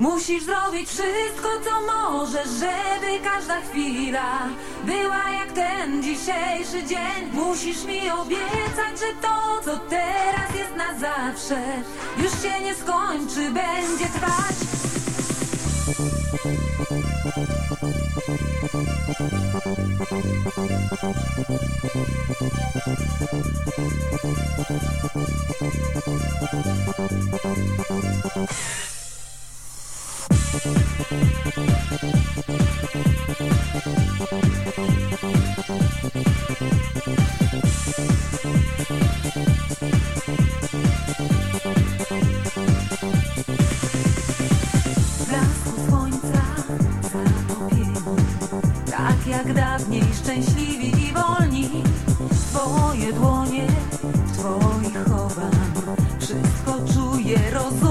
Musisz zrobić wszystko, co możesz, żeby każda chwila była jak ten dzisiejszy dzień. Musisz mi obiecać, że to, co teraz jest na zawsze, już się nie skończy, będzie trwać. Twoje dłonie twoich chowam Wszystko czuję, rozumiem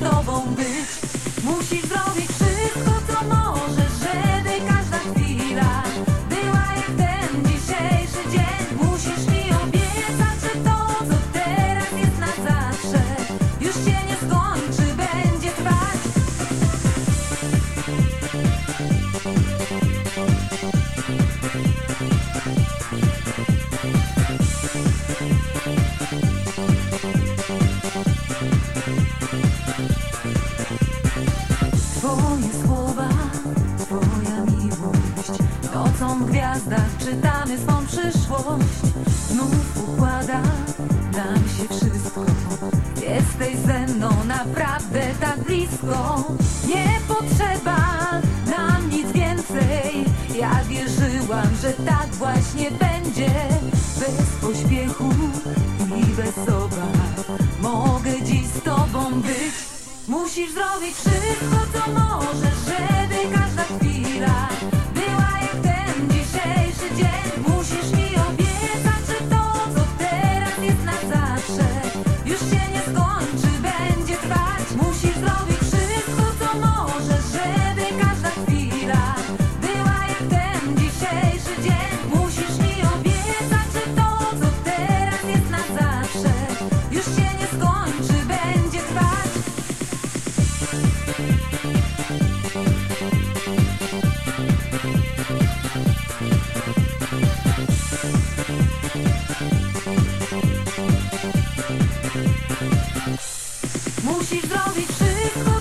Mogę dziś z Twoje słowa, Twoja miłość. Nocą w gwiazdach czytamy swą przyszłość. Znów układa nam się wszystko. Jesteś ze mną naprawdę tak blisko. Nie potrzeba nam nic więcej. Ja wierzyłam, że tak właśnie będzie. Bez pośpiechu i bez obaw. Mogę dziś z tobą być. Musisz zrobić wszystko, Christian. Musisz zrobić wszystko.